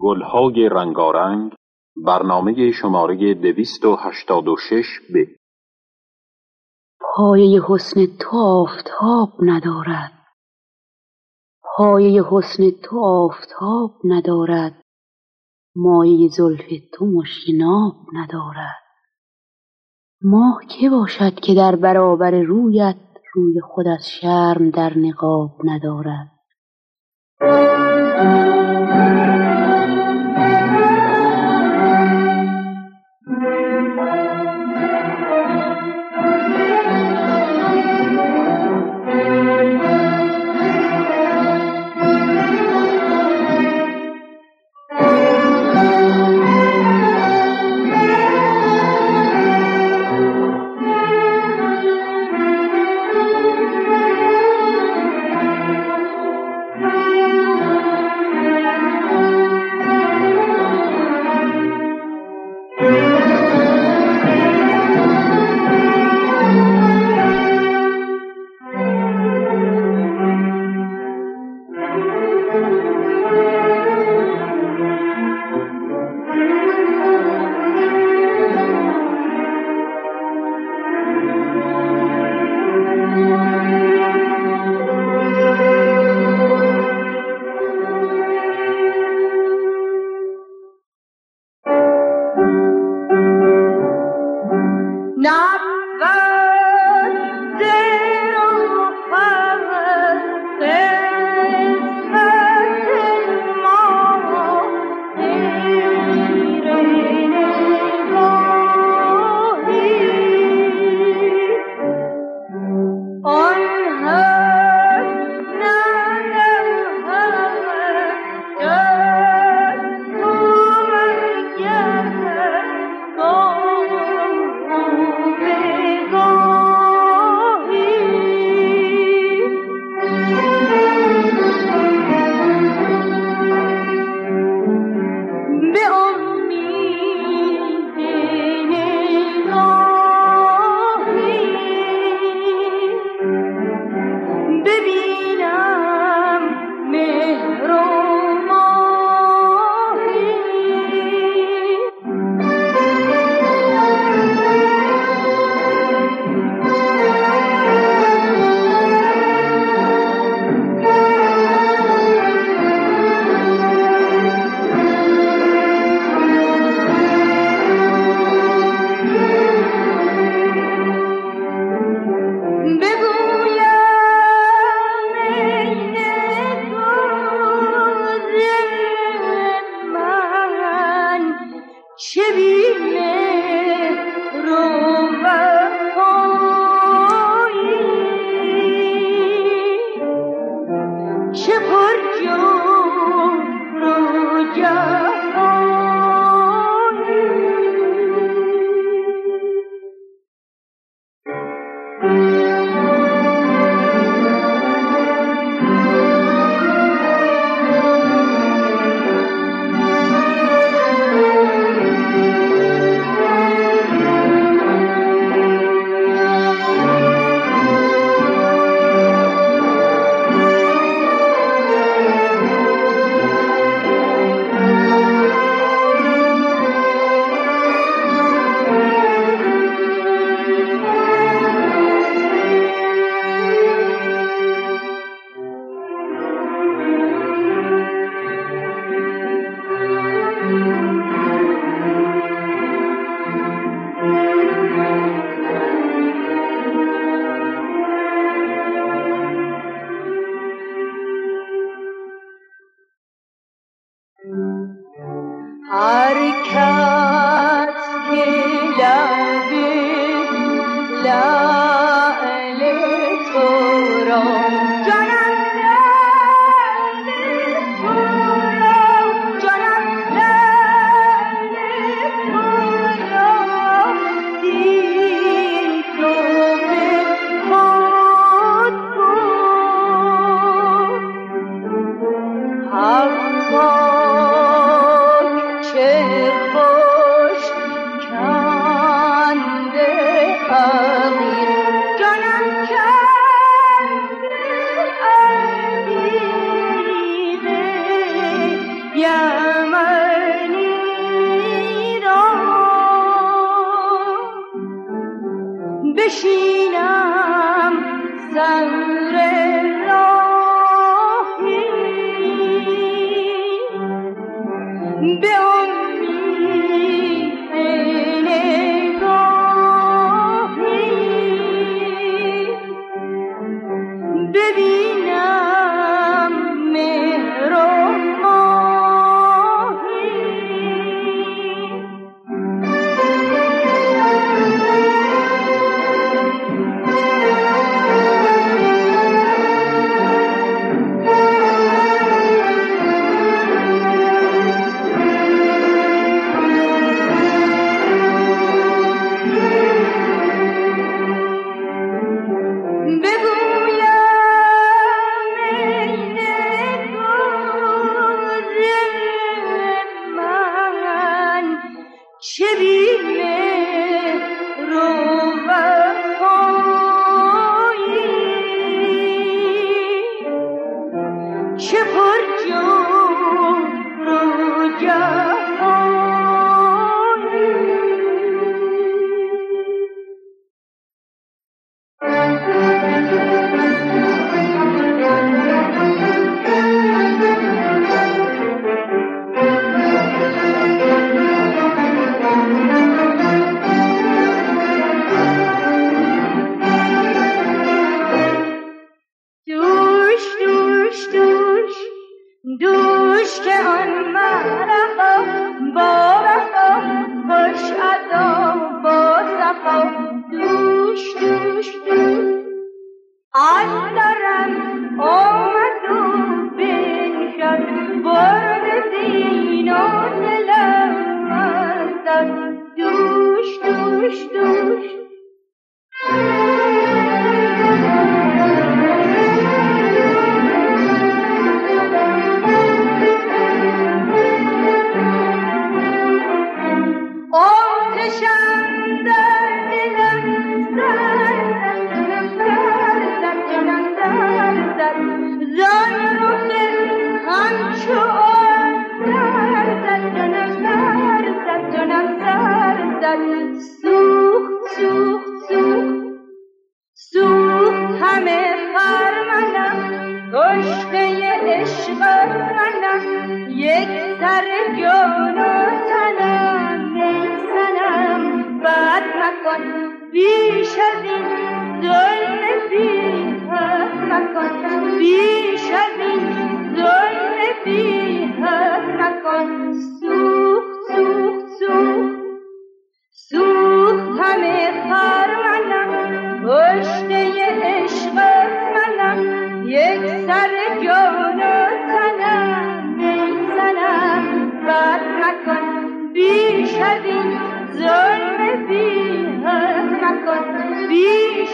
گلهای رنگارنگ برنامه شماره دویست و هشتاد و شش ب. پایه حسن تو آفتاب ندارد. پایه حسن تو آفتاب ندارد. مایه زلف تو مشک ناب ندارد. ماه که باشد که در برابر رویت روی خود از شرم در نقاب ندارد. چه پر جور و جفایی wish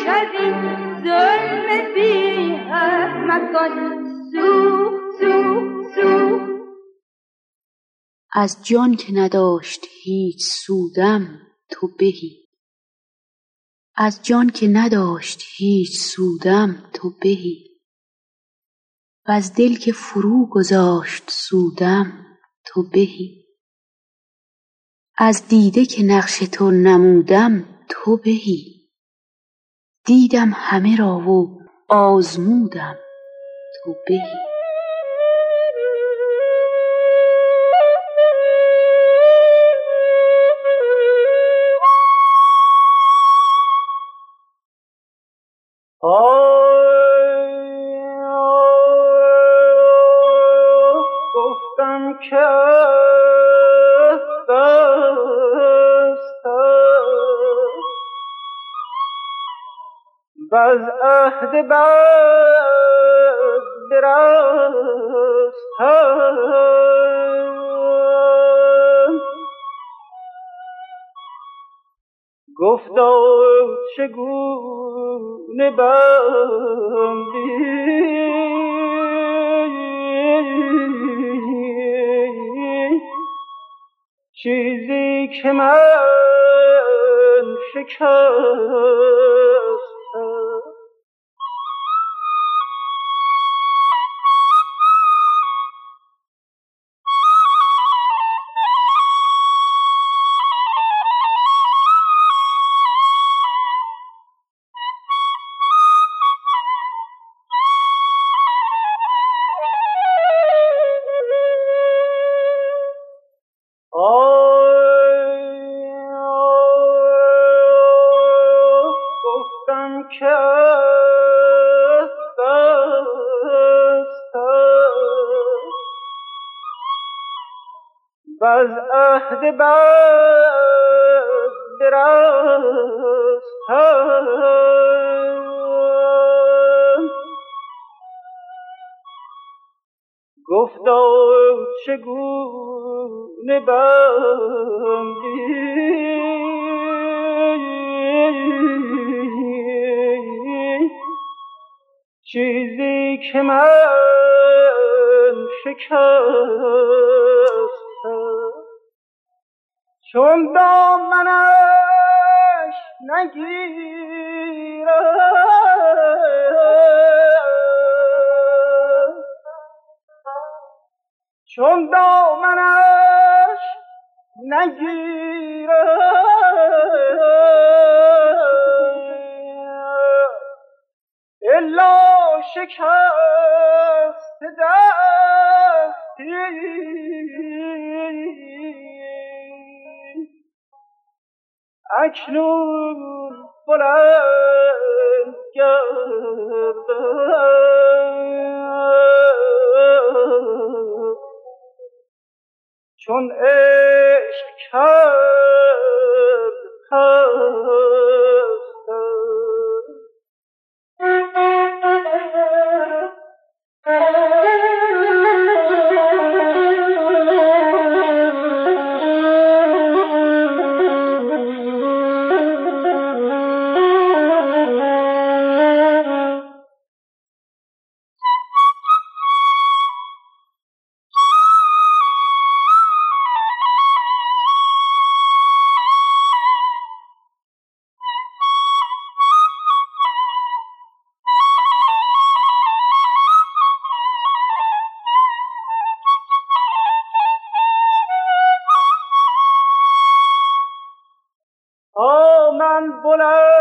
از ظلم مکن سوخت سوخت سوخت از جان که نداشت هیچ سودم تو بهی. از جان که نداشت هیچ سودم تو بهی. وز دل که فرو گذاشت سودم تو بهی. از دیده که نقش تو نمودم تو بهی. دیدم همه را و آزمودم تو بهی که وز عهد بد برستم گفتا چگونه بندی چیزی که من شکستم عهد بد برستم گفتا چگونه بندی چیزی که من شکستم چون دامنش نگیرم چون دامنش نگیرم الا شکست دستی. اکنون بلند گردم. چون عشق کرد من بلند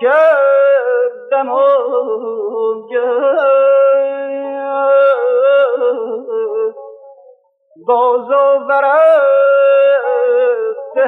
گردم آگه باز آورد به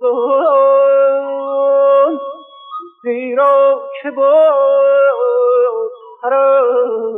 به زیرا که بود پرست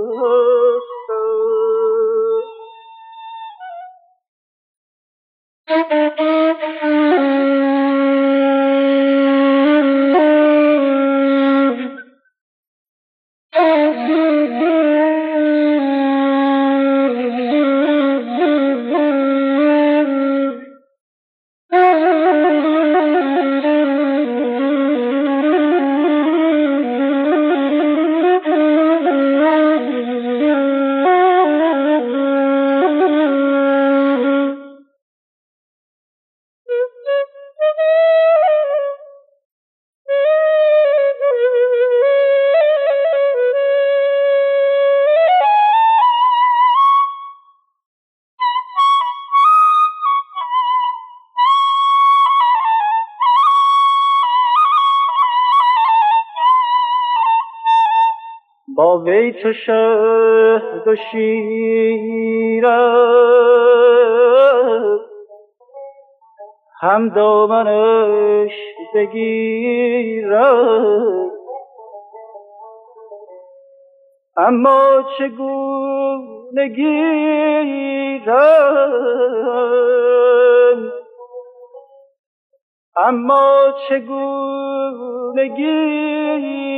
وی چو شهد و شیرم هم دامنش بگیرم اما چگونه گیرم اما چگونه گیرم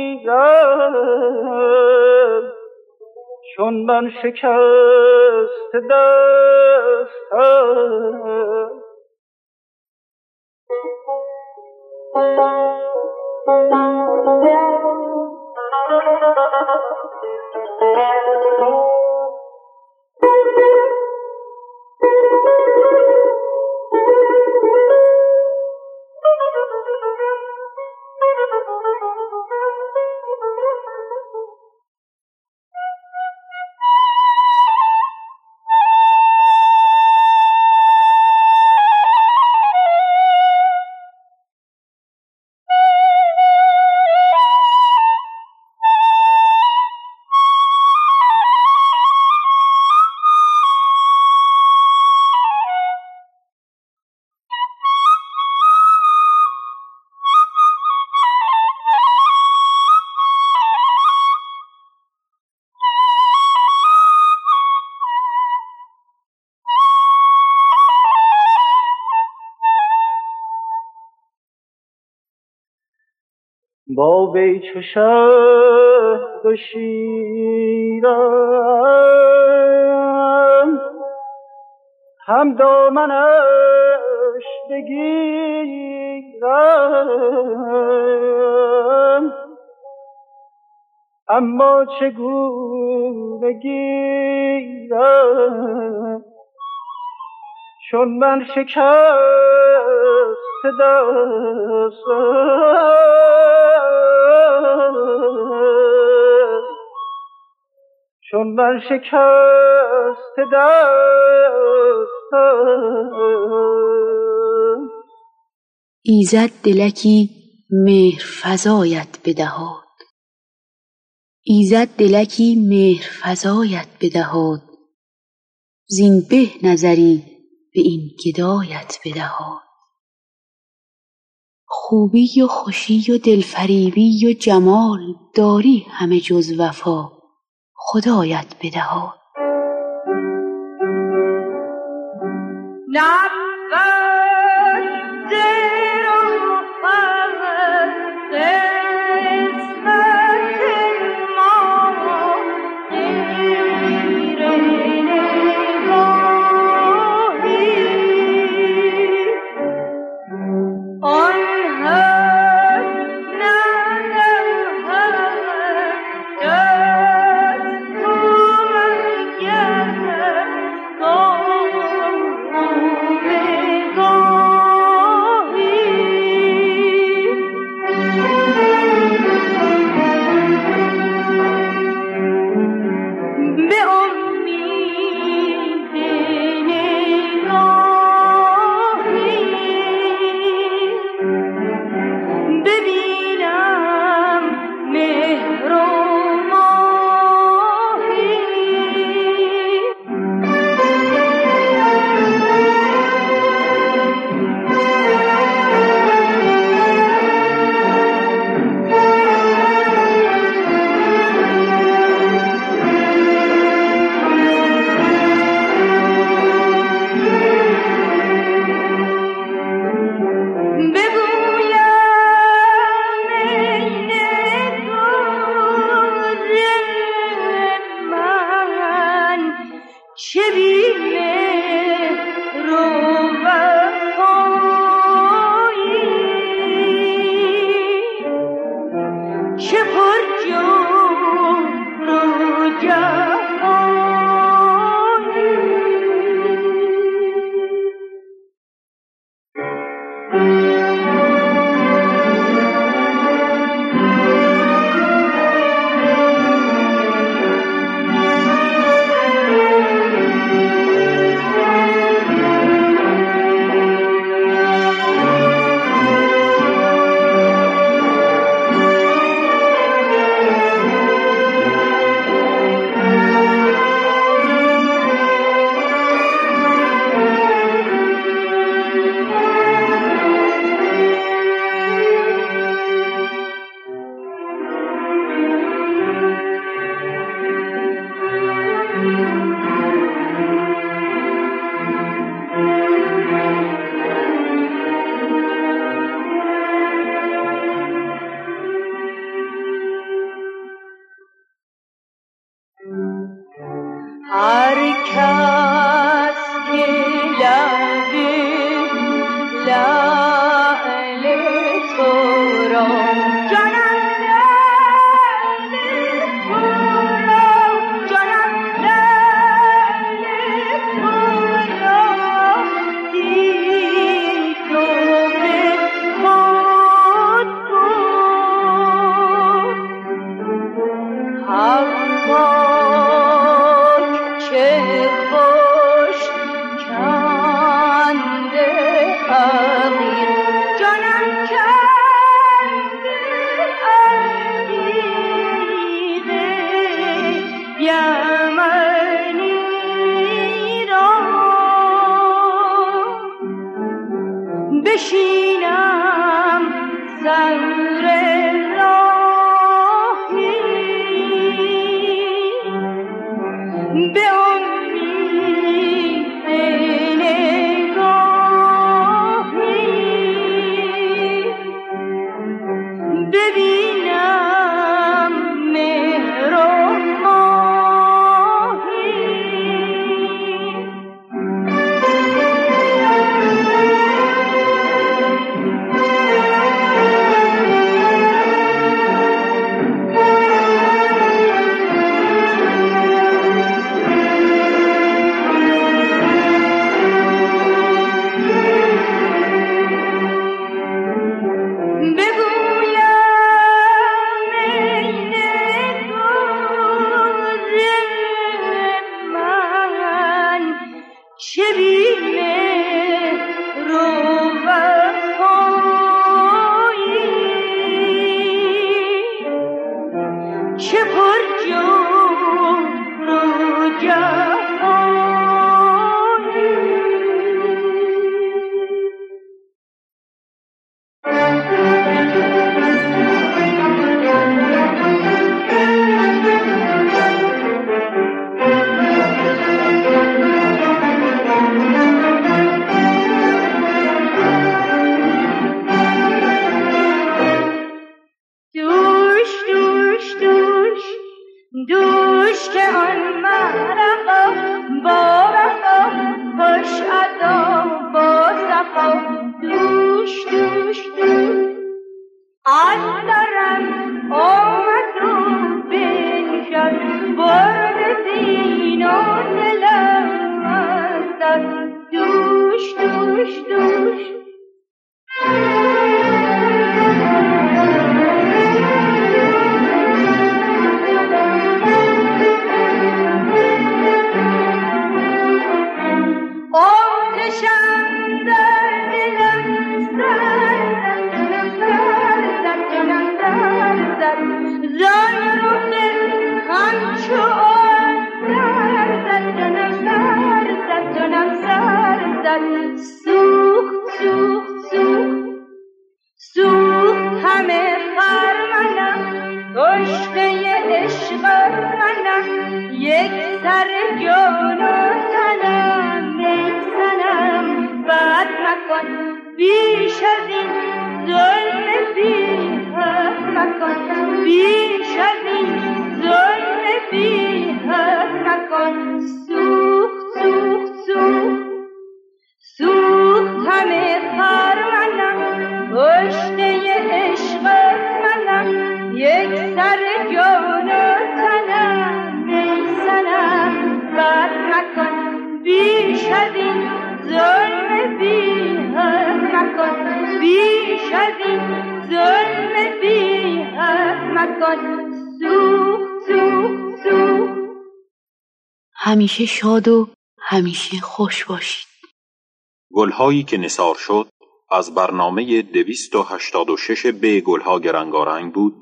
چون من شکست دستم. با وی چو شهد و شیرم هم دامنش بگیرم. اما چگونه گیرم؟ چون من شکست دستم. چون من شکست دستم. ایزد دلکی مهر فزایت بدهاد. ایزد دلکی مهر فزایت بدهاد. زین به نظری به این گدایت بدهاد. خوبی و خوشی و دلفریبی و جمال داری همه جز وفا. خدایت بدهاد عشق منم یک سر جان و تنم می‌زنم بد مکن بیش از این ظلم بی مکن. بیش همیشه شاد و همیشه خوش باشید گلهایی که نثار شد از برنامه دویست و هشتاد و شش ب گلها گرنگارنگ بود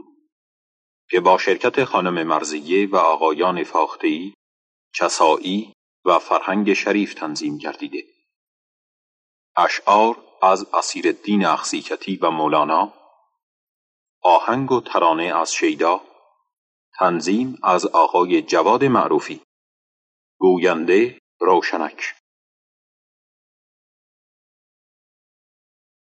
که با شرکت خانم مرزیه و آقایان فاختهی، چسایی و فرهنگ شریف تنظیم گردیده. اشعار از اسیرالدین اخزیکتی و مولانا آهنگ و ترانه از شیدا تنظیم از آقای جواد معروفی گوینده روشنک